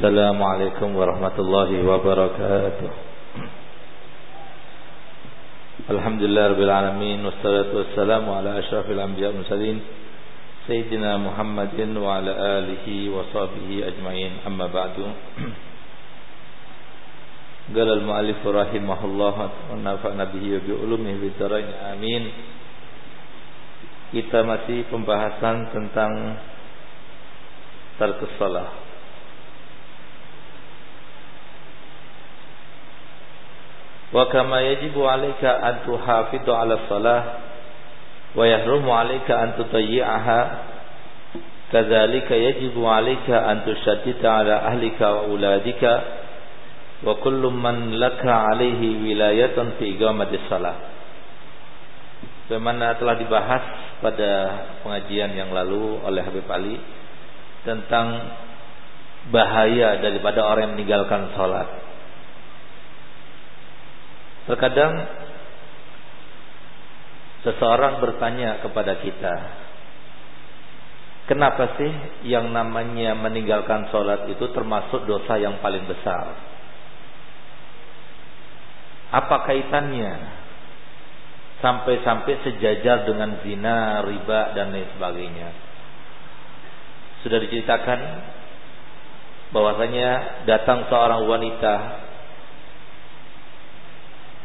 السلام عليكم ورحمة الله وبركاته الحمد لله رب العالمين والصلاة والسلام على أشرف الأنبياء والمرسلين سيدنا محمد وعلى آله وصحبه أجمعين أما بعد قال المؤلف رحمه الله ونفعنا به وبعلومه بالدارين آمين kita masih pembahasan tentang tarkus salah wa kama yajibu 'alaika an tuhafidhu 'ala shalah wa yahrumu 'alaika an tutayyi'aha kadzalika yajibu 'alaika an tushaddida 'ala ahlika wa uladika wa kullu man laka 'alaihi wilayatan fi iqamati shalah Bagaimana telah dibahas pada pengajian yang lalu oleh Habib Ali tentang bahaya daripada orang yang meninggalkan sholat Terkadang seseorang bertanya kepada kita, kenapa sih yang namanya meninggalkan sholat itu termasuk dosa yang paling besar? Apa kaitannya? Sampai-sampai sejajar dengan zina, riba, dan lain sebagainya. Sudah diceritakan bahwasanya datang seorang wanita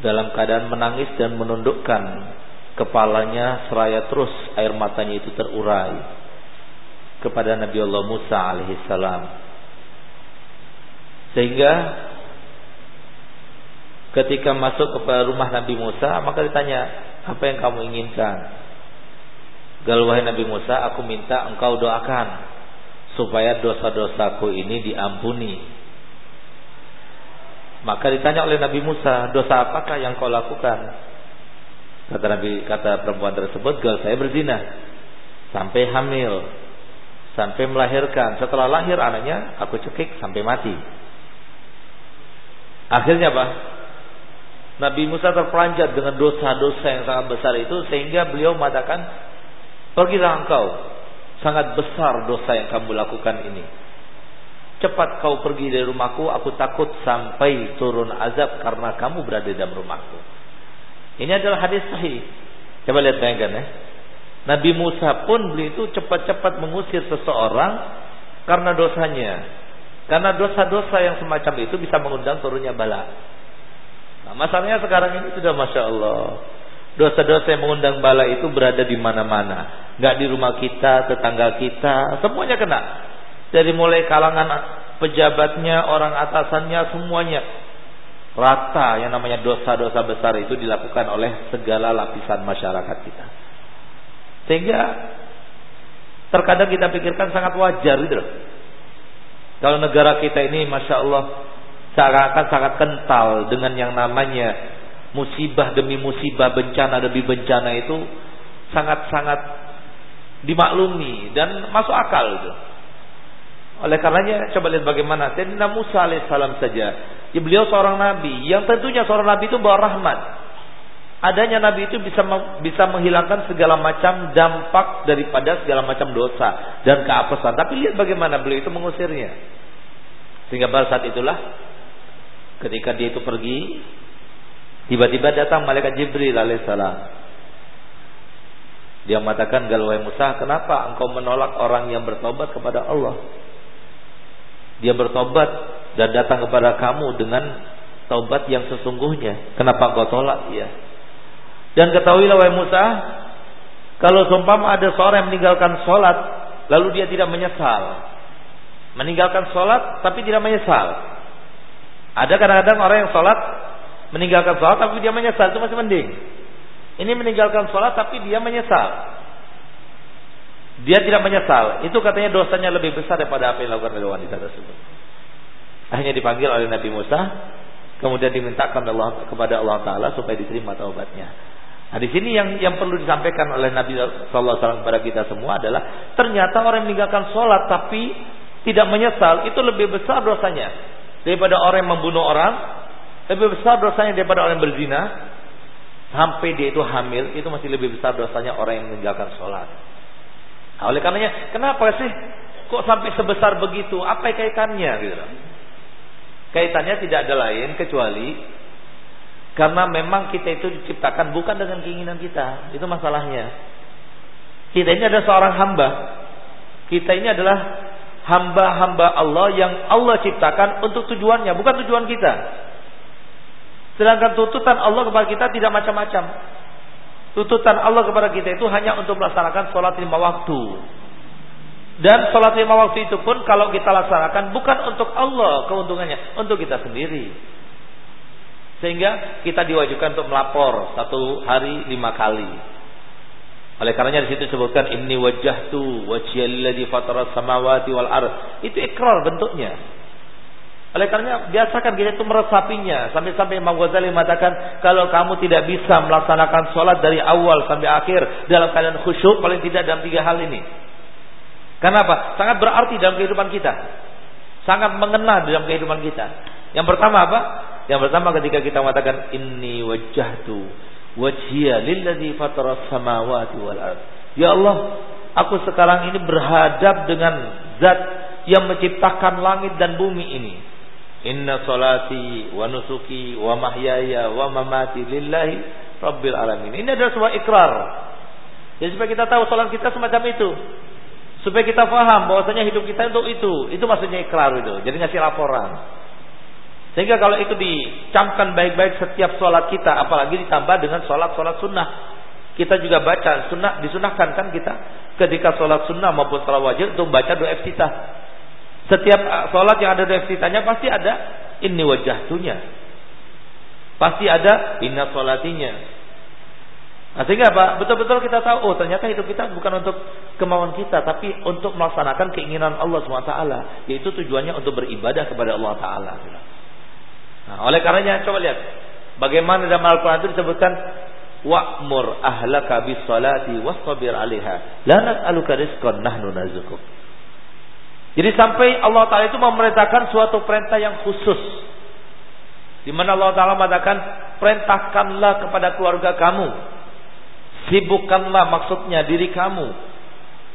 dalam keadaan menangis dan menundukkan kepalanya seraya terus air matanya itu terurai kepada Nabi Allah Musa alaihissalam sehingga ketika masuk ke rumah Nabi Musa maka ditanya apa yang kamu inginkan? Gal Nabi Musa aku minta engkau doakan supaya dosa-dosaku ini diampuni maka ditanya oleh Nabi Musa, dosa apakah yang kau lakukan? Kata Nabi, kata perempuan tersebut, gal saya berzina sampai hamil, sampai melahirkan. Setelah lahir anaknya, aku cekik sampai mati. Akhirnya apa? Nabi Musa terperanjat dengan dosa-dosa yang sangat besar itu sehingga beliau mengatakan, pergilah engkau, sangat besar dosa yang kamu lakukan ini. Cepat kau pergi dari rumahku, aku takut sampai turun azab karena kamu berada dalam rumahku. Ini adalah hadis sahih. Coba lihat bayangkan ya. Nabi Musa pun beli itu cepat-cepat mengusir seseorang karena dosanya. Karena dosa-dosa yang semacam itu bisa mengundang turunnya bala. Nah, masalahnya sekarang ini sudah masya Allah. Dosa-dosa yang mengundang bala itu berada di mana-mana. Gak di rumah kita, tetangga kita, semuanya kena. Dari mulai kalangan pejabatnya, orang atasannya, semuanya rata yang namanya dosa-dosa besar itu dilakukan oleh segala lapisan masyarakat kita. Sehingga terkadang kita pikirkan sangat wajar gitu loh. Kalau negara kita ini Masya Allah seakan sangat kental dengan yang namanya musibah demi musibah, bencana demi bencana itu sangat-sangat dimaklumi dan masuk akal gitu. Oleh karenanya coba lihat bagaimana Sayyidina Musa alaihissalam saja. Ya, beliau seorang nabi yang tentunya seorang nabi itu bawa rahmat. Adanya nabi itu bisa bisa menghilangkan segala macam dampak daripada segala macam dosa dan keapesan. Tapi lihat bagaimana beliau itu mengusirnya. Sehingga pada saat itulah ketika dia itu pergi tiba-tiba datang malaikat Jibril alaihissalam. Dia mengatakan, "Galwai Musa, kenapa engkau menolak orang yang bertobat kepada Allah?" Dia bertobat dan datang kepada kamu dengan taubat yang sesungguhnya. Kenapa kau tolak dia? Dan ketahuilah wahai Musa, kalau seumpama ada seorang yang meninggalkan sholat, lalu dia tidak menyesal. Meninggalkan sholat tapi tidak menyesal. Ada kadang-kadang orang yang sholat, meninggalkan sholat tapi dia menyesal, itu masih mending. Ini meninggalkan sholat tapi dia menyesal. Dia tidak menyesal. Itu katanya dosanya lebih besar daripada apa yang dilakukan oleh wanita tersebut. Akhirnya dipanggil oleh Nabi Musa, kemudian dimintakan Allah kepada Allah Taala supaya diterima taubatnya. Nah, di sini yang yang perlu disampaikan oleh Nabi Sallallahu Alaihi Wasallam kepada kita semua adalah ternyata orang yang meninggalkan sholat tapi tidak menyesal itu lebih besar dosanya daripada orang yang membunuh orang, lebih besar dosanya daripada orang yang berzina, sampai dia itu hamil itu masih lebih besar dosanya orang yang meninggalkan sholat. Nah, oleh karenanya, kenapa sih kok sampai sebesar begitu? Apa kaitannya gitu Kaitannya tidak ada lain kecuali karena memang kita itu diciptakan bukan dengan keinginan kita. Itu masalahnya. Kita ini adalah seorang hamba. Kita ini adalah hamba-hamba Allah yang Allah ciptakan untuk tujuannya, bukan tujuan kita. Sedangkan tuntutan Allah kepada kita tidak macam-macam. Tuntutan Allah kepada kita itu hanya untuk melaksanakan sholat lima waktu. Dan sholat lima waktu itu pun kalau kita laksanakan bukan untuk Allah keuntungannya, untuk kita sendiri. Sehingga kita diwajibkan untuk melapor satu hari lima kali. Oleh karenanya di situ disebutkan inni wajjahtu wajhiyalladzi fatara samawati wal ard. Itu ikrar bentuknya. Oleh karenanya biasakan kita itu meresapinya sampai-sampai Imam Ghazali mengatakan kalau kamu tidak bisa melaksanakan sholat dari awal sampai akhir dalam keadaan khusyuk paling tidak dalam tiga hal ini Kenapa? Sangat berarti dalam kehidupan kita. Sangat mengena dalam kehidupan kita. Yang pertama apa? Yang pertama ketika kita mengatakan inni wajjahtu wajhiya lilladzi fatara samawati wal ard. Ya Allah, aku sekarang ini berhadap dengan zat yang menciptakan langit dan bumi ini. Inna salati wa nusuki wa mahyaya wa mamati lillahi rabbil alamin. Ini adalah sebuah ikrar. Jadi supaya kita tahu salat kita semacam itu. Supaya kita paham bahwasanya hidup kita untuk itu. Itu maksudnya ikrar itu. Jadi ngasih laporan. Sehingga kalau itu dicamkan baik-baik setiap sholat kita. Apalagi ditambah dengan sholat-sholat sunnah. Kita juga baca sunnah disunahkan kan kita ketika sholat sunnah maupun sholat wajib untuk baca doa iftitah. Setiap uh, sholat yang ada doa iftitahnya pasti ada ini wajahtunya. Pasti ada inna sholatinya. Nah, sehingga apa? Betul-betul kita tahu, oh ternyata hidup kita bukan untuk kemauan kita, tapi untuk melaksanakan keinginan Allah SWT. Yaitu tujuannya untuk beribadah kepada Allah Taala. Nah, oleh karenanya coba lihat bagaimana dalam Al-Quran itu disebutkan wa'mur ahlaka bis salati wastabir 'alaiha la nas'aluka nahnu narzuquk. Jadi sampai Allah Taala itu memerintahkan suatu perintah yang khusus di mana Allah Taala mengatakan perintahkanlah kepada keluarga kamu Sibukkanlah maksudnya diri kamu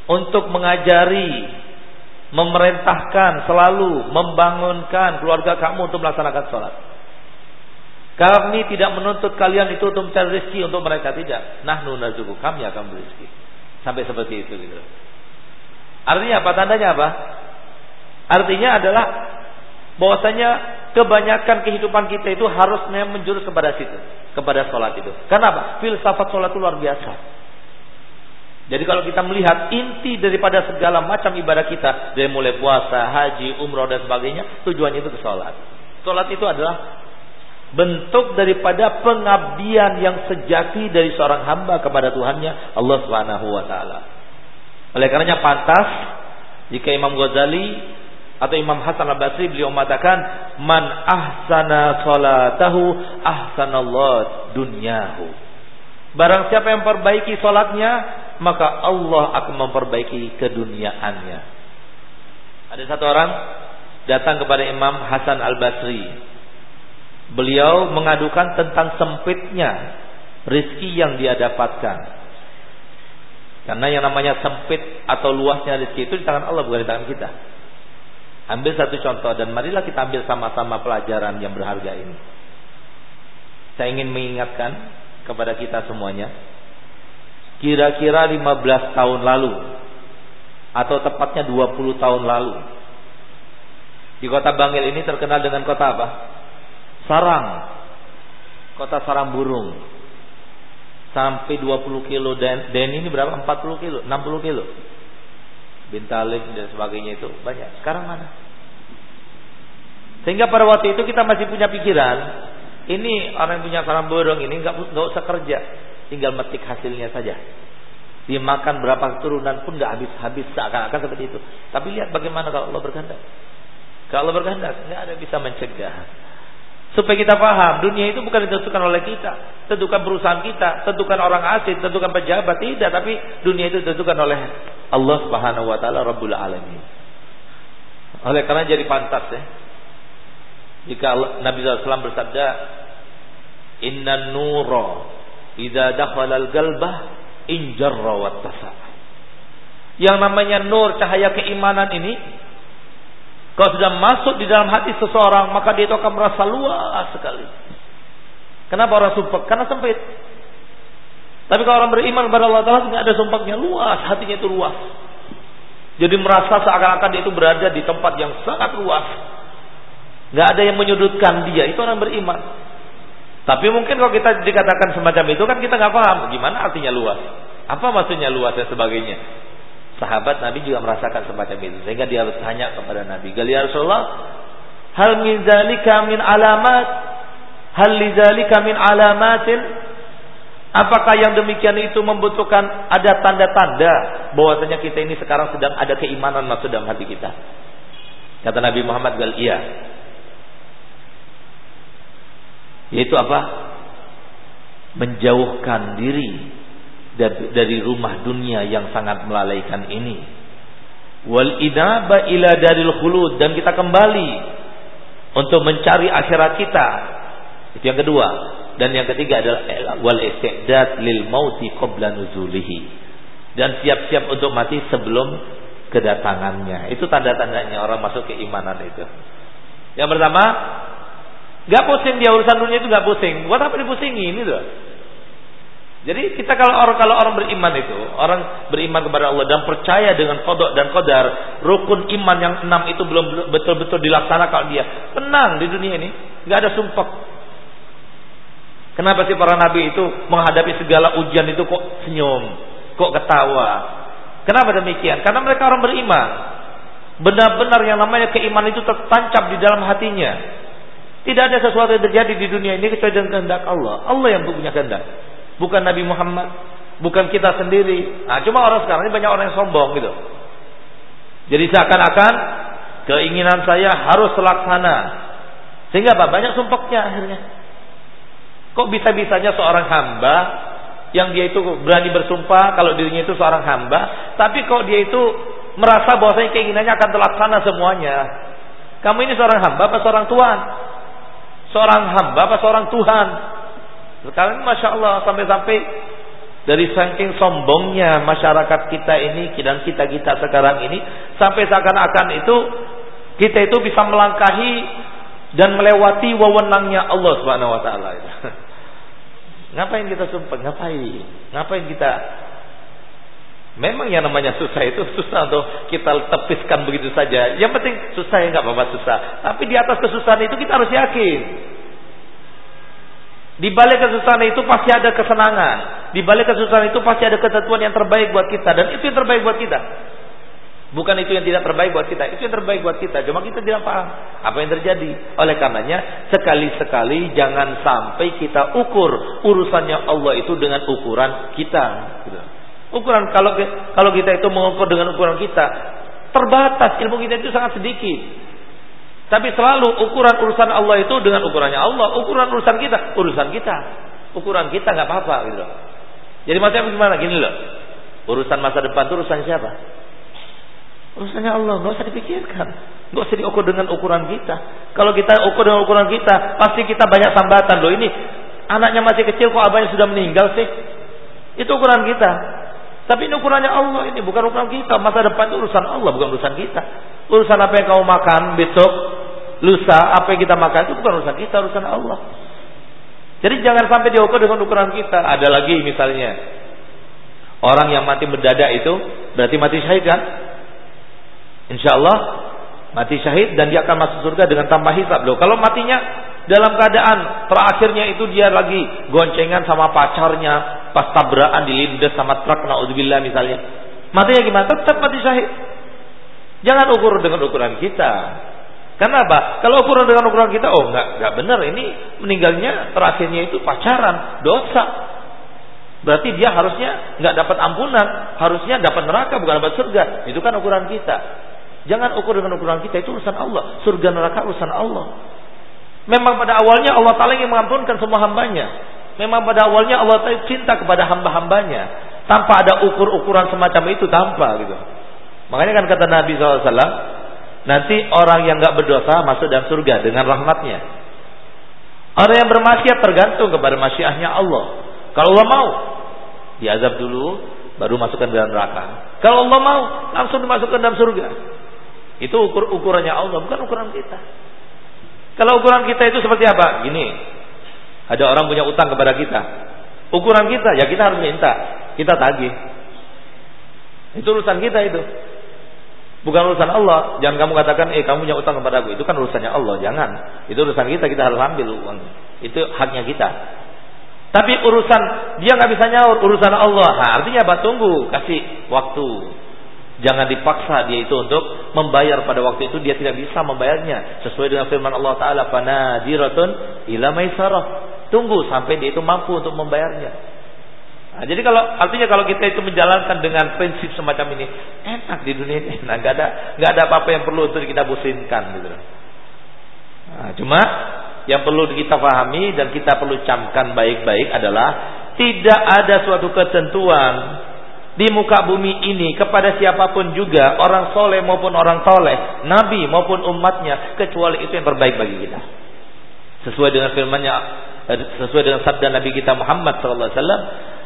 untuk mengajari, memerintahkan, selalu membangunkan keluarga kamu untuk melaksanakan sholat. Kami tidak menuntut kalian itu untuk mencari rezeki untuk mereka tidak. Nah nazuku kami akan berizki. Sampai seperti itu gitu. Artinya apa? Tandanya apa? Artinya adalah bahwasanya kebanyakan kehidupan kita itu harusnya menjurus kepada situ, kepada sholat itu. Kenapa? Filsafat sholat itu luar biasa. Jadi kalau kita melihat inti daripada segala macam ibadah kita, dari mulai puasa, haji, umroh dan sebagainya, tujuannya itu ke sholat. Sholat itu adalah bentuk daripada pengabdian yang sejati dari seorang hamba kepada Tuhannya Allah Subhanahu wa taala. Oleh karenanya pantas jika Imam Ghazali atau Imam Hasan al-Basri beliau mengatakan man ahsana salatahu ahsanallah dunyahu. Barang siapa yang perbaiki salatnya, maka Allah akan memperbaiki keduniaannya. Ada satu orang datang kepada Imam Hasan al-Basri. Beliau mengadukan tentang sempitnya rizki yang dia dapatkan. Karena yang namanya sempit atau luasnya rizki itu di tangan Allah bukan di tangan kita. Ambil satu contoh dan marilah kita ambil sama-sama pelajaran yang berharga ini. Saya ingin mengingatkan kepada kita semuanya. Kira-kira 15 tahun lalu atau tepatnya 20 tahun lalu. Di kota Bangil ini terkenal dengan kota apa? Sarang. Kota sarang burung. Sampai 20 kilo dan, ini berapa? 40 kilo, 60 kilo. Bintalik dan sebagainya itu banyak. Sekarang mana? Sehingga pada waktu itu kita masih punya pikiran, ini orang yang punya sarang burung ini nggak nggak usah kerja, tinggal metik hasilnya saja. Dimakan berapa turunan pun nggak habis-habis seakan-akan seperti itu. Tapi lihat bagaimana kalau Allah berkehendak. Kalau Allah berkehendak nggak ada bisa mencegah. Supaya kita paham, dunia itu bukan ditentukan oleh kita, tentukan perusahaan kita, tentukan orang asing, tentukan pejabat, tidak, tapi dunia itu ditentukan oleh Allah Subhanahu wa taala Rabbul Alamin. Oleh karena jadi pantas ya, jika Nabi SAW bersabda, Inna nura idza dakhala al-qalbah injarra wa Yang namanya nur cahaya keimanan ini Kalau sudah masuk di dalam hati seseorang, maka dia itu akan merasa luas sekali. Kenapa orang sumpah? Karena sempit. Tapi kalau orang beriman kepada Allah Taala tidak ada sumpahnya luas, hatinya itu luas. Jadi merasa seakan-akan dia itu berada di tempat yang sangat luas. Gak ada yang menyudutkan dia, itu orang beriman. Tapi mungkin kalau kita dikatakan semacam itu kan kita nggak paham gimana artinya luas. Apa maksudnya luas dan sebagainya. Sahabat Nabi juga merasakan semacam itu. Sehingga dia bertanya kepada Nabi. Gali ya Rasulullah. Hal min zalika min alamat. Hal li zalika min alamatin. Apakah yang demikian itu membutuhkan ada tanda-tanda bahwasanya kita ini sekarang sedang ada keimanan masuk dalam hati kita? Kata Nabi Muhammad gal iya. Yaitu apa? Menjauhkan diri dari rumah dunia yang sangat melalaikan ini. Wal idaba ila daril khulud dan kita kembali untuk mencari akhirat kita. Itu yang kedua. Dan yang ketiga adalah wal istiqdad lil mauti qabla nuzulihi. Dan siap-siap untuk mati sebelum kedatangannya. Itu tanda-tandanya orang masuk keimanan itu. Yang pertama, Gak pusing dia urusan dunia itu gak pusing. Buat apa ini tuh? Jadi kita kalau orang kalau orang beriman itu, orang beriman kepada Allah dan percaya dengan kodok dan kodar, rukun iman yang enam itu belum betul-betul dilaksanakan dia, tenang di dunia ini, nggak ada sumpah. Kenapa sih para nabi itu menghadapi segala ujian itu kok senyum, kok ketawa? Kenapa demikian? Karena mereka orang beriman. Benar-benar yang namanya keimanan itu tertancap di dalam hatinya. Tidak ada sesuatu yang terjadi di dunia ini kecuali dengan kehendak Allah. Allah yang punya kehendak. Bukan Nabi Muhammad. Bukan kita sendiri. Nah, cuma orang sekarang ini banyak orang yang sombong gitu. Jadi seakan-akan keinginan saya harus terlaksana. Sehingga apa? Banyak sumpahnya akhirnya. Kok bisa-bisanya seorang hamba yang dia itu berani bersumpah kalau dirinya itu seorang hamba, tapi kok dia itu merasa bahwasanya keinginannya akan terlaksana semuanya. Kamu ini seorang hamba apa seorang tuan? Seorang hamba apa seorang Tuhan? Sekarang Masya Allah sampai-sampai dari saking sombongnya masyarakat kita ini dan kita-kita sekarang ini sampai seakan-akan itu kita itu bisa melangkahi dan melewati wewenangnya Allah Subhanahu wa taala. Ngapain kita sumpah? Ngapain? Ngapain kita Memang yang namanya susah itu susah untuk kita tepiskan begitu saja. Yang penting susah ya nggak apa-apa susah. Tapi di atas kesusahan itu kita harus yakin. Di balik kesusahan itu pasti ada kesenangan. Di balik kesusahan itu pasti ada ketentuan yang terbaik buat kita dan itu yang terbaik buat kita. Bukan itu yang tidak terbaik buat kita, itu yang terbaik buat kita. Cuma kita tidak paham apa yang terjadi. Oleh karenanya, sekali-sekali jangan sampai kita ukur urusannya Allah itu dengan ukuran kita. Gitu. Ukuran kalau kalau kita itu mengukur dengan ukuran kita terbatas ilmu kita itu sangat sedikit. Tapi selalu ukuran urusan Allah itu dengan ukurannya Allah, ukuran urusan kita urusan kita, ukuran kita nggak apa-apa gitu. Jadi maksudnya gimana? Gini loh, urusan masa depan itu urusan siapa? Urusannya Allah, nggak usah dipikirkan, nggak usah diukur dengan ukuran kita. Kalau kita ukur dengan ukuran kita, pasti kita banyak sambatan loh. Ini anaknya masih kecil kok abahnya sudah meninggal sih? Itu ukuran kita. Tapi ini ukurannya Allah ini bukan ukuran kita. Masa depan itu urusan Allah bukan urusan kita. Urusan apa yang kamu makan besok, lusa, apa yang kita makan itu bukan urusan kita, urusan Allah. Jadi jangan sampai diukur dengan ukuran kita. Ada lagi misalnya orang yang mati mendadak itu berarti mati syahid kan? Insya Allah mati syahid dan dia akan masuk surga dengan tanpa hisab loh. Kalau matinya dalam keadaan terakhirnya itu dia lagi goncengan sama pacarnya, pas tabrakan dilindas sama truk naudzubillah misalnya. Matinya gimana? Tetap mati syahid. Jangan ukur dengan ukuran kita. Karena apa? Kalau ukuran dengan ukuran kita, oh enggak, enggak benar. Ini meninggalnya terakhirnya itu pacaran, dosa. Berarti dia harusnya enggak dapat ampunan, harusnya dapat neraka bukan dapat surga. Itu kan ukuran kita. Jangan ukur dengan ukuran kita itu urusan Allah. Surga neraka urusan Allah. Memang pada awalnya Allah Taala ingin mengampunkan semua hambanya. Memang pada awalnya Allah Taala cinta kepada hamba-hambanya tanpa ada ukur-ukuran semacam itu tanpa gitu. Makanya kan kata Nabi SAW, nanti orang yang nggak berdosa masuk dalam surga dengan rahmatnya. Orang yang bermaksiat tergantung kepada masyiahnya Allah. Kalau Allah mau, diazab dulu, baru masukkan dalam neraka. Kalau Allah mau, langsung dimasukkan dalam surga. Itu ukur ukurannya Allah, bukan ukuran kita. Kalau ukuran kita itu seperti apa? Gini, ada orang punya utang kepada kita. Ukuran kita, ya kita harus minta. Kita tagih. Itu urusan kita itu. Bukan urusan Allah. Jangan kamu katakan, eh kamu punya utang kepada aku. Itu kan urusannya Allah. Jangan. Itu urusan kita. Kita harus ambil uang. Itu haknya kita. Tapi urusan dia nggak bisa nyaur. Urusan Allah. Nah, artinya apa? Tunggu. Kasih waktu. Jangan dipaksa dia itu untuk membayar pada waktu itu dia tidak bisa membayarnya sesuai dengan firman Allah taala fanadiratun ila maisarah. Tunggu sampai dia itu mampu untuk membayarnya. Nah, jadi kalau artinya kalau kita itu menjalankan dengan prinsip semacam ini enak di dunia ini, nah nggak ada nggak ada apa-apa yang perlu untuk kita pusingkan gitu. Nah, cuma yang perlu kita pahami dan kita perlu camkan baik-baik adalah tidak ada suatu ketentuan di muka bumi ini kepada siapa pun juga orang soleh maupun orang toleh, nabi maupun umatnya kecuali itu yang terbaik bagi kita. Sesuai dengan firman-Nya eh, sesuai dengan sabda Nabi kita Muhammad sallallahu alaihi wasallam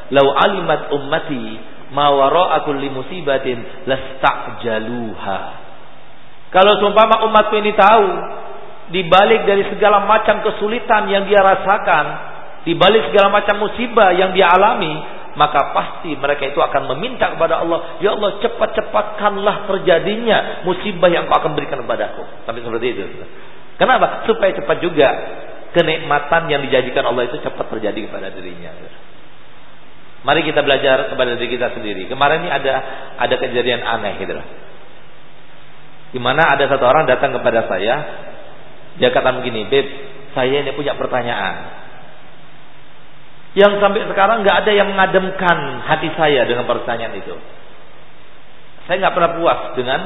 Lau alimat ummati ma wara'atul li musibatin lasta'jaluha. Kalau seumpama umatku ini tahu di balik dari segala macam kesulitan yang dia rasakan, di balik segala macam musibah yang dia alami, maka pasti mereka itu akan meminta kepada Allah, "Ya Allah, cepat-cepatkanlah terjadinya musibah yang Kau akan berikan kepadaku." Sampai seperti itu. Kenapa? Supaya cepat juga kenikmatan yang dijanjikan Allah itu cepat terjadi kepada dirinya. Mari kita belajar kepada diri kita sendiri. Kemarin ini ada ada kejadian aneh gitu loh. Di mana ada satu orang datang kepada saya, dia kata begini, "Beb, saya ini punya pertanyaan." Yang sampai sekarang nggak ada yang mengademkan hati saya dengan pertanyaan itu. Saya nggak pernah puas dengan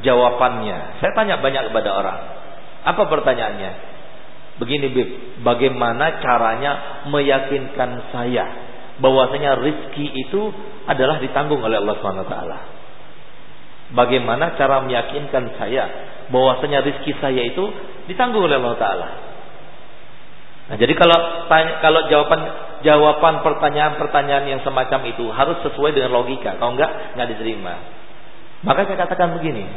jawabannya. Saya tanya banyak kepada orang. Apa pertanyaannya? Begini, Beb, bagaimana caranya meyakinkan saya bahwasanya rizki itu adalah ditanggung oleh Allah SWT. Bagaimana cara meyakinkan saya bahwasanya rizki saya itu ditanggung oleh Allah Taala? Nah, jadi kalau tanya, kalau jawaban jawaban pertanyaan-pertanyaan yang semacam itu harus sesuai dengan logika. Kalau enggak, enggak diterima. Maka saya katakan begini.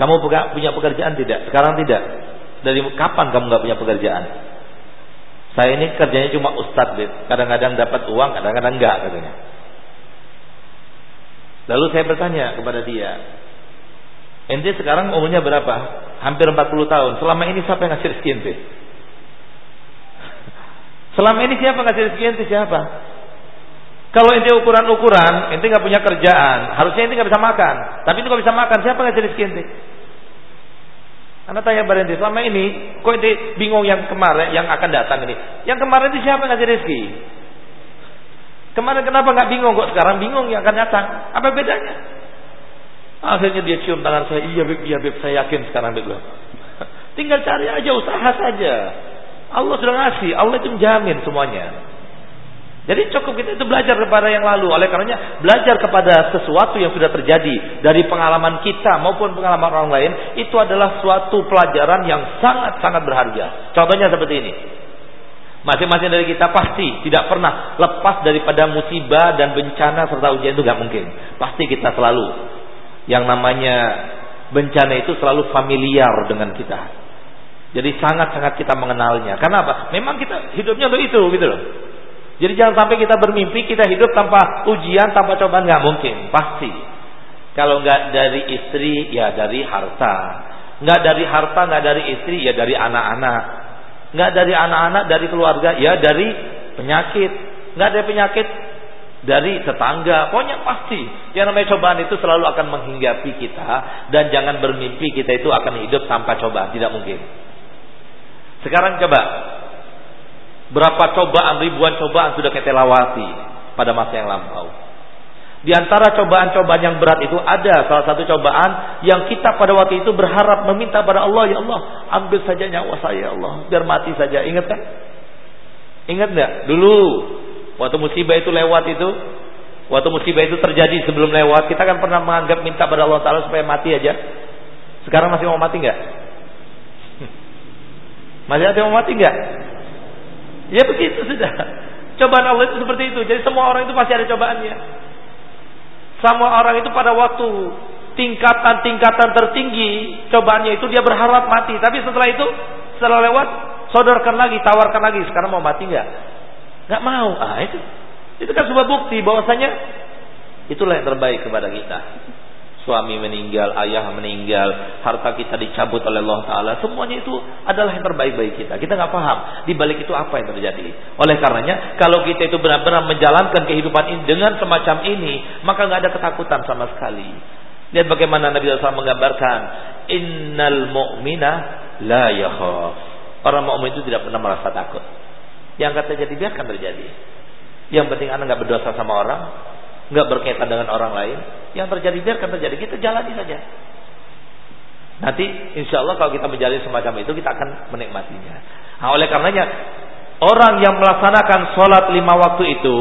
Kamu punya pekerjaan tidak? Sekarang tidak. Dari kapan kamu nggak punya pekerjaan? Saya ini kerjanya cuma ustadz, kadang-kadang dapat uang, kadang-kadang enggak katanya. Lalu saya bertanya kepada dia, ente sekarang umurnya berapa? Hampir 40 tahun. Selama ini siapa yang ngasih rezeki ente? Selama ini siapa ngasih rezeki ente siapa? Kalau ente ukuran-ukuran, ente nggak punya kerjaan, harusnya ente nggak bisa makan. Tapi itu nggak bisa makan, siapa ngasih rezeki ente? Anda tanya pada selama ini, kok ini bingung yang kemarin, yang akan datang ini. Yang kemarin itu siapa ngasih rezeki? Kemarin kenapa nggak bingung kok sekarang bingung yang akan datang? Apa bedanya? Akhirnya dia cium tangan saya, iya beb, iya beb, saya yakin sekarang beb. Tinggal cari aja, usaha saja. Allah sudah ngasih, Allah itu menjamin semuanya. Jadi cukup kita itu belajar kepada yang lalu. Oleh karenanya belajar kepada sesuatu yang sudah terjadi dari pengalaman kita maupun pengalaman orang lain itu adalah suatu pelajaran yang sangat-sangat berharga. Contohnya seperti ini. Masing-masing dari kita pasti tidak pernah lepas daripada musibah dan bencana serta ujian itu gak mungkin. Pasti kita selalu yang namanya bencana itu selalu familiar dengan kita. Jadi sangat-sangat kita mengenalnya. Karena apa? Memang kita hidupnya untuk itu gitu loh. Jadi jangan sampai kita bermimpi kita hidup tanpa ujian, tanpa cobaan nggak mungkin, pasti. Kalau nggak dari istri, ya dari harta. Nggak dari harta, nggak dari istri, ya dari anak-anak. Nggak dari anak-anak, dari keluarga, ya dari penyakit. Nggak dari penyakit, dari tetangga. Pokoknya pasti. Yang namanya cobaan itu selalu akan menghinggapi kita. Dan jangan bermimpi kita itu akan hidup tanpa cobaan. Tidak mungkin. Sekarang coba Berapa cobaan, ribuan cobaan sudah kita lewati pada masa yang lampau. Di antara cobaan-cobaan yang berat itu ada salah satu cobaan yang kita pada waktu itu berharap meminta pada Allah, ya Allah, ambil saja nyawa saya, ya Allah, biar mati saja. Ingat kan? Ingat nggak? Dulu waktu musibah itu lewat itu, waktu musibah itu terjadi sebelum lewat, kita kan pernah menganggap minta pada Allah Taala supaya mati aja. Sekarang masih mau mati nggak? Masih ada mau mati nggak? Ya begitu sudah. Cobaan Allah itu seperti itu. Jadi semua orang itu pasti ada cobaannya. Semua orang itu pada waktu tingkatan-tingkatan tertinggi cobaannya itu dia berharap mati. Tapi setelah itu setelah lewat sodorkan lagi, tawarkan lagi. Sekarang mau mati nggak? Nggak mau. Ah itu itu kan sebuah bukti bahwasanya itulah yang terbaik kepada kita suami meninggal, ayah meninggal, harta kita dicabut oleh Allah Taala, semuanya itu adalah yang terbaik bagi kita. Kita nggak paham di balik itu apa yang terjadi. Oleh karenanya, kalau kita itu benar-benar menjalankan kehidupan ini dengan semacam ini, maka nggak ada ketakutan sama sekali. Lihat bagaimana Nabi SAW menggambarkan, Innal mu'mina la yakhaf. Orang mukmin itu tidak pernah merasa takut. Yang kata jadi biarkan terjadi. Yang penting anak nggak berdosa sama orang, nggak berkaitan dengan orang lain, yang terjadi biarkan terjadi, kita jalani saja. Nanti insya Allah kalau kita menjalani semacam itu kita akan menikmatinya. Nah, oleh karenanya orang yang melaksanakan sholat lima waktu itu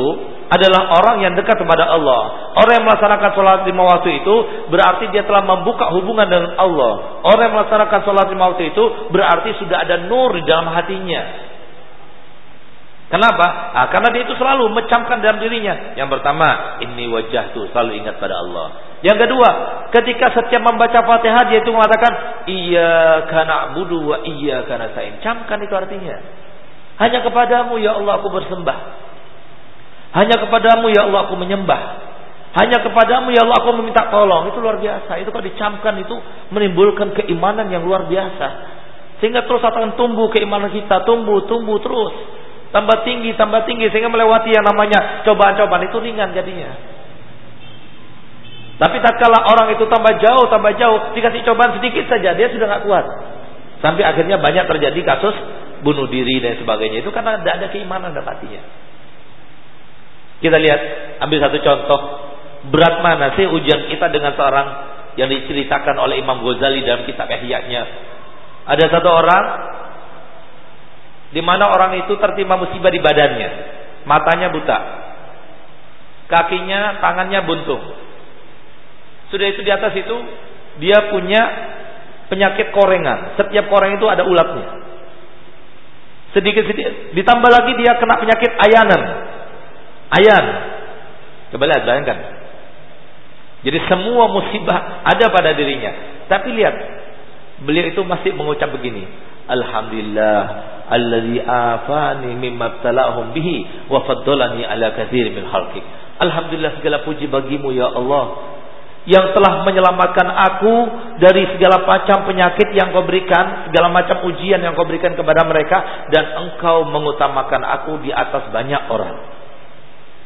adalah orang yang dekat kepada Allah. Orang yang melaksanakan sholat lima waktu itu berarti dia telah membuka hubungan dengan Allah. Orang yang melaksanakan sholat lima waktu itu berarti sudah ada nur di dalam hatinya. Kenapa? Nah, karena dia itu selalu mencamkan dalam dirinya. Yang pertama, ini wajah tuh selalu ingat pada Allah. Yang kedua, ketika setiap membaca Fatihah dia itu mengatakan iya karena budu iya karena sain. Camkan itu artinya. Hanya kepadamu ya Allah aku bersembah. Hanya kepadamu ya Allah aku menyembah. Hanya kepadamu ya Allah aku meminta tolong. Itu luar biasa. Itu kalau dicamkan itu menimbulkan keimanan yang luar biasa. Sehingga terus akan tumbuh keimanan kita, tumbuh, tumbuh terus tambah tinggi, tambah tinggi sehingga melewati yang namanya cobaan-cobaan itu ringan jadinya. Tapi tak kala orang itu tambah jauh, tambah jauh, dikasih cobaan sedikit saja dia sudah nggak kuat. Sampai akhirnya banyak terjadi kasus bunuh diri dan sebagainya itu karena tidak ada keimanan dalam hatinya. Kita lihat, ambil satu contoh, berat mana sih ujian kita dengan seorang yang diceritakan oleh Imam Ghazali dalam kitab Ihya-nya. Ada satu orang di mana orang itu tertimpa musibah di badannya, matanya buta, kakinya, tangannya buntung. Sudah itu di atas itu dia punya penyakit korengan. Setiap koreng itu ada ulatnya. Sedikit-sedikit ditambah lagi dia kena penyakit ayanan. Ayan. Coba lihat bayangkan. Jadi semua musibah ada pada dirinya. Tapi lihat, beliau itu masih mengucap begini. Alhamdulillah alladzi afani mimma talahum bihi wa faddalani ala katsir min khalqik. Alhamdulillah segala puji bagimu ya Allah yang telah menyelamatkan aku dari segala macam penyakit yang kau berikan, segala macam ujian yang kau berikan kepada mereka dan engkau mengutamakan aku di atas banyak orang.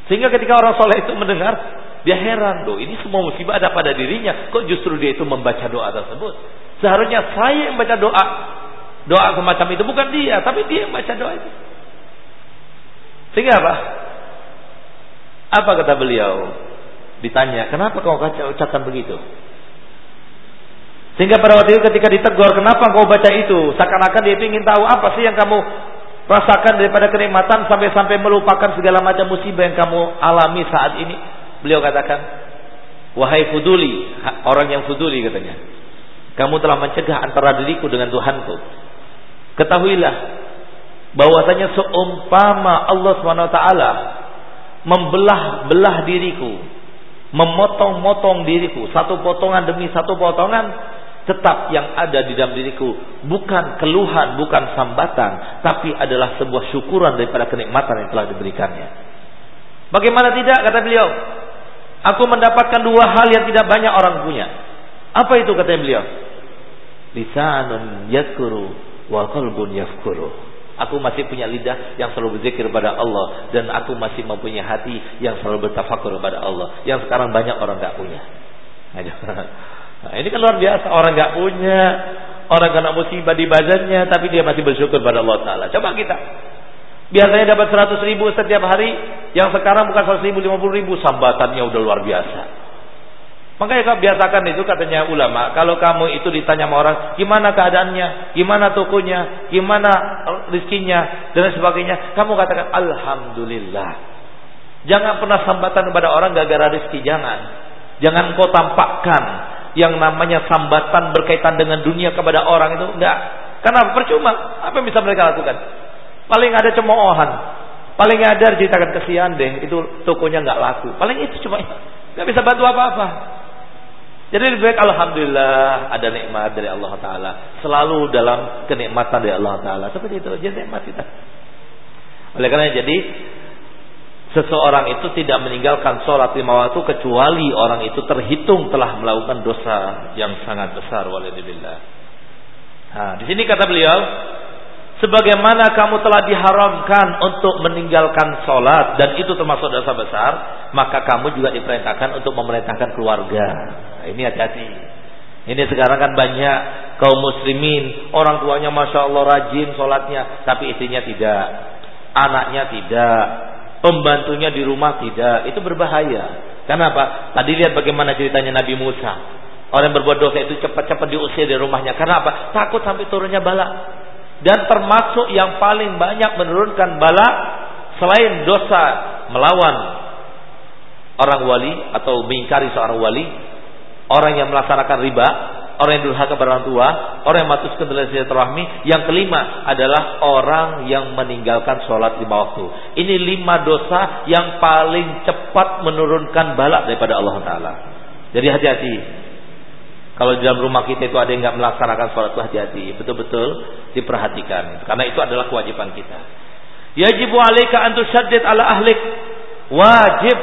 Sehingga ketika orang soleh itu mendengar, dia heran, loh ini semua musibah ada pada dirinya, kok justru dia itu membaca doa tersebut. Seharusnya saya yang baca doa, Doa semacam itu bukan dia, tapi dia yang baca doa itu. Sehingga apa? Apa kata beliau? Ditanya, kenapa kau ucapkan begitu? Sehingga pada waktu itu ketika ditegur, kenapa kau baca itu? Seakan-akan dia ingin tahu apa sih yang kamu rasakan daripada kenikmatan sampai-sampai melupakan segala macam musibah yang kamu alami saat ini. Beliau katakan, wahai fuduli, orang yang fuduli katanya. Kamu telah mencegah antara diriku dengan Tuhanku. Ketahuilah bahwasanya seumpama Allah SWT membelah-belah diriku, memotong-motong diriku, satu potongan demi satu potongan, tetap yang ada di dalam diriku bukan keluhan, bukan sambatan, tapi adalah sebuah syukuran daripada kenikmatan yang telah diberikannya. Bagaimana tidak kata beliau? Aku mendapatkan dua hal yang tidak banyak orang punya. Apa itu kata beliau? Lisanun yadkuru wa qalbun yafkuru. Aku masih punya lidah yang selalu berzikir kepada Allah dan aku masih mempunyai hati yang selalu bertafakur kepada Allah yang sekarang banyak orang nggak punya. Nah, ini kan luar biasa orang nggak punya, orang kena musibah di badannya tapi dia masih bersyukur pada Allah Taala. Coba kita biasanya dapat 100 ribu setiap hari, yang sekarang bukan 100 ribu, 50 ribu, sambatannya udah luar biasa. Makanya kau biasakan itu katanya ulama. Kalau kamu itu ditanya sama orang, gimana keadaannya, gimana tokonya, gimana rizkinya, dan sebagainya. Kamu katakan, Alhamdulillah. Jangan pernah sambatan kepada orang gara-gara rizki. Jangan. Jangan kau tampakkan yang namanya sambatan berkaitan dengan dunia kepada orang itu. Enggak. Karena percuma. Apa yang bisa mereka lakukan? Paling ada cemoohan. Paling ada ceritakan kesian deh. Itu tokonya nggak laku. Paling itu cuma nggak bisa bantu apa-apa. Jadi lebih baik Alhamdulillah ada nikmat dari Allah Ta'ala. Selalu dalam kenikmatan dari Allah Ta'ala. Seperti itu. Jadi nikmat kita. Oleh karena jadi seseorang itu tidak meninggalkan sholat lima waktu kecuali orang itu terhitung telah melakukan dosa yang sangat besar walidillah. Nah, di sini kata beliau, sebagaimana kamu telah diharamkan untuk meninggalkan sholat dan itu termasuk dosa besar, maka kamu juga diperintahkan untuk memerintahkan keluarga. Nah, ini hati-hati. Ini sekarang kan banyak kaum muslimin, orang tuanya masya Allah rajin sholatnya, tapi istrinya tidak, anaknya tidak, pembantunya di rumah tidak, itu berbahaya. Kenapa? Tadi lihat bagaimana ceritanya Nabi Musa. Orang yang berbuat dosa itu cepat-cepat diusir dari rumahnya. Karena apa? Takut sampai turunnya bala. Dan termasuk yang paling banyak menurunkan bala selain dosa melawan orang wali atau mengingkari seorang wali, orang yang melaksanakan riba, orang yang durhaka pada orang tua, orang yang matuskan dalam silaturahmi. Yang kelima adalah orang yang meninggalkan sholat lima waktu. Ini lima dosa yang paling cepat menurunkan balak daripada Allah Taala. Jadi hati-hati. Kalau di dalam rumah kita itu ada yang nggak melaksanakan sholat hati-hati, betul-betul diperhatikan. Karena itu adalah kewajiban kita. Yajibu alaika antu syadid ala ahlik. Wajib,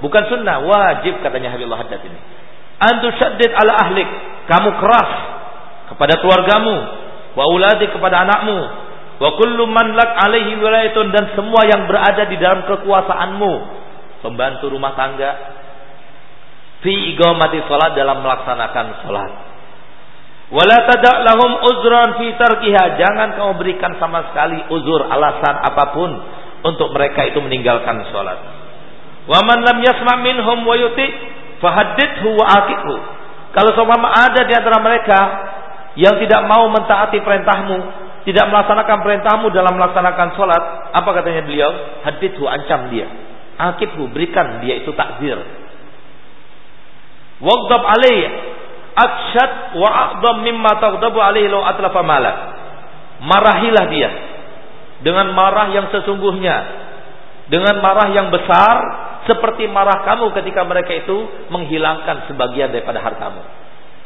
bukan sunnah, wajib katanya Habibullah Haddad ini. Antu syadid ala ahlik kamu keras kepada keluargamu, wa uladi kepada anakmu, wa kullu man lak alaihi wilayatun dan semua yang berada di dalam kekuasaanmu, pembantu rumah tangga, fi iqamati salat dalam melaksanakan salat. Wala tada' lahum uzran fi tarkiha. Jangan kamu berikan sama sekali uzur, alasan apa pun untuk mereka itu meninggalkan salat. Wa man lam yasma' minhum wa yuti fahaddithu wa aqidhu. Kalau seumpama ada di antara mereka yang tidak mau mentaati perintahmu, tidak melaksanakan perintahmu dalam melaksanakan sholat, apa katanya beliau? Hadithu ancam dia. Akibhu berikan dia itu takzir. Waqdab alaih aksyad wa aqdam mimma taghdabu alaihi law atlafa mala. Marahilah dia dengan marah yang sesungguhnya, dengan marah yang besar seperti marah kamu ketika mereka itu menghilangkan sebagian daripada hartamu.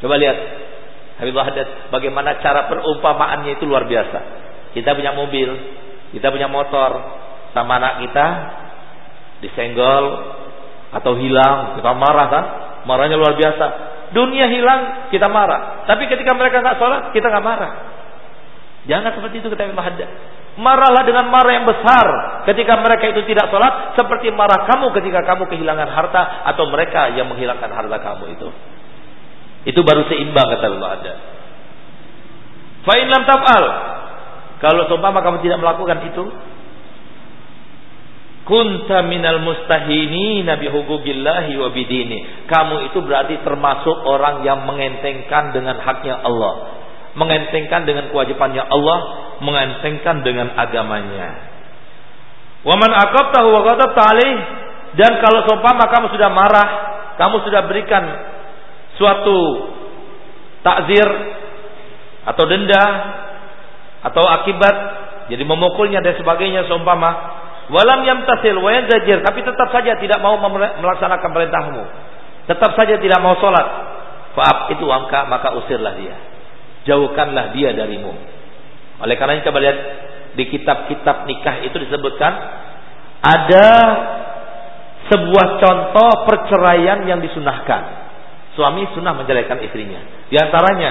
Coba lihat Habibullah Haddad bagaimana cara perumpamaannya itu luar biasa. Kita punya mobil, kita punya motor, sama anak kita disenggol atau hilang, kita marah kan? Marahnya luar biasa. Dunia hilang, kita marah. Tapi ketika mereka nggak sholat, kita nggak marah. Jangan seperti itu kata Habibullah. Marahlah dengan marah yang besar ketika mereka itu tidak sholat. Seperti marah kamu ketika kamu kehilangan harta. Atau mereka yang menghilangkan harta kamu itu. Itu baru seimbang kata Allah ada. Fa'in lam taf'al. Kalau seumpama kamu tidak melakukan itu. Kunta minal mustahini nabi hukukillahi wa bidini. Kamu itu berarti termasuk orang yang mengentengkan dengan haknya Allah mengentengkan dengan kewajibannya Allah, mengentengkan dengan agamanya. Waman aqabtahu wa ghadabta alaih dan kalau seumpama kamu sudah marah, kamu sudah berikan suatu takzir atau denda atau akibat jadi memukulnya dan sebagainya seumpama walam yamtasil wa yanzajir tapi tetap saja tidak mau melaksanakan perintahmu tetap saja tidak mau sholat faab itu angka maka usirlah dia jauhkanlah dia darimu. Oleh karena coba lihat di kitab-kitab nikah itu disebutkan ada sebuah contoh perceraian yang disunahkan. Suami sunnah menceraikan istrinya. Di antaranya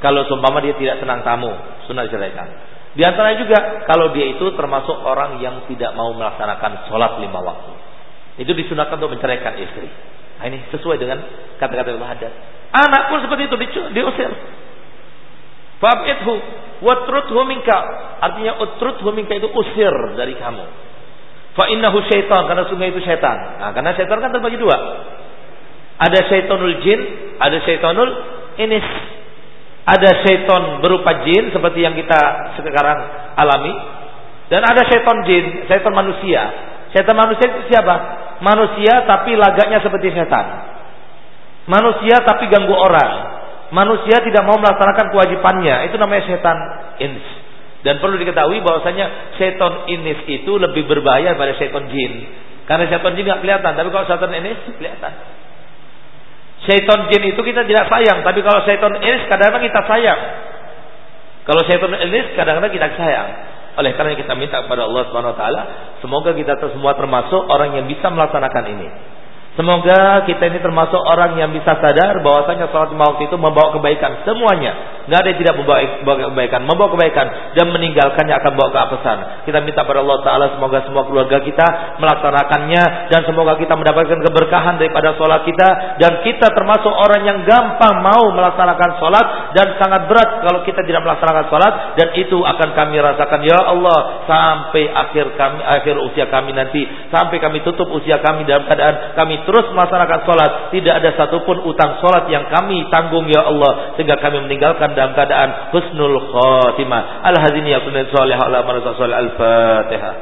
kalau seumpama dia tidak senang tamu, sunnah diceraikan. Di antaranya juga kalau dia itu termasuk orang yang tidak mau melaksanakan sholat lima waktu. Itu disunahkan untuk menceraikan istri. Nah, ini sesuai dengan kata-kata Allah ada. Anak pun seperti itu diusir. Fab'idhu watrudhu minka. Artinya utrudhu minka itu usir dari kamu. Fa innahu syaitan karena sungguh itu syaitan. Nah, karena syaitan kan terbagi dua. Ada syaitanul jin, ada syaitanul inis. Ada syaitan berupa jin seperti yang kita sekarang alami dan ada syaitan jin, syaitan manusia. Syaitan manusia itu siapa? Manusia tapi lagaknya seperti syaitan. Manusia tapi ganggu orang manusia tidak mau melaksanakan kewajibannya, itu namanya setan ins. Dan perlu diketahui bahwasanya setan ins itu lebih berbahaya daripada setan jin. Karena setan jin nggak kelihatan, tapi kalau setan ins kelihatan. Syaitan jin itu kita tidak sayang, tapi kalau syaitan ins kadang-kadang kita sayang. Kalau syaitan ins kadang-kadang kita sayang. Oleh karena kita minta kepada Allah Subhanahu wa taala, semoga kita semua termasuk orang yang bisa melaksanakan ini. Semoga kita ini termasuk orang yang bisa sadar bahwasanya salat lima waktu itu membawa kebaikan semuanya. Nggak ada yang tidak membawa kebaikan, membawa kebaikan dan meninggalkannya akan membawa keapesan. Kita minta pada Allah Taala semoga semua keluarga kita melaksanakannya dan semoga kita mendapatkan keberkahan daripada sholat kita. Dan kita termasuk orang yang gampang mau melaksanakan sholat dan sangat berat kalau kita tidak melaksanakan sholat dan itu akan kami rasakan. Ya Allah sampai akhir kami akhir usia kami nanti. Sampai kami tutup usia kami dalam keadaan kami terus melaksanakan sholat, tidak ada satupun utang sholat yang kami tanggung ya Allah, sehingga kami meninggalkan dalam keadaan husnul khotimah. Al-hazini ya sunnah salih ala al-fatihah.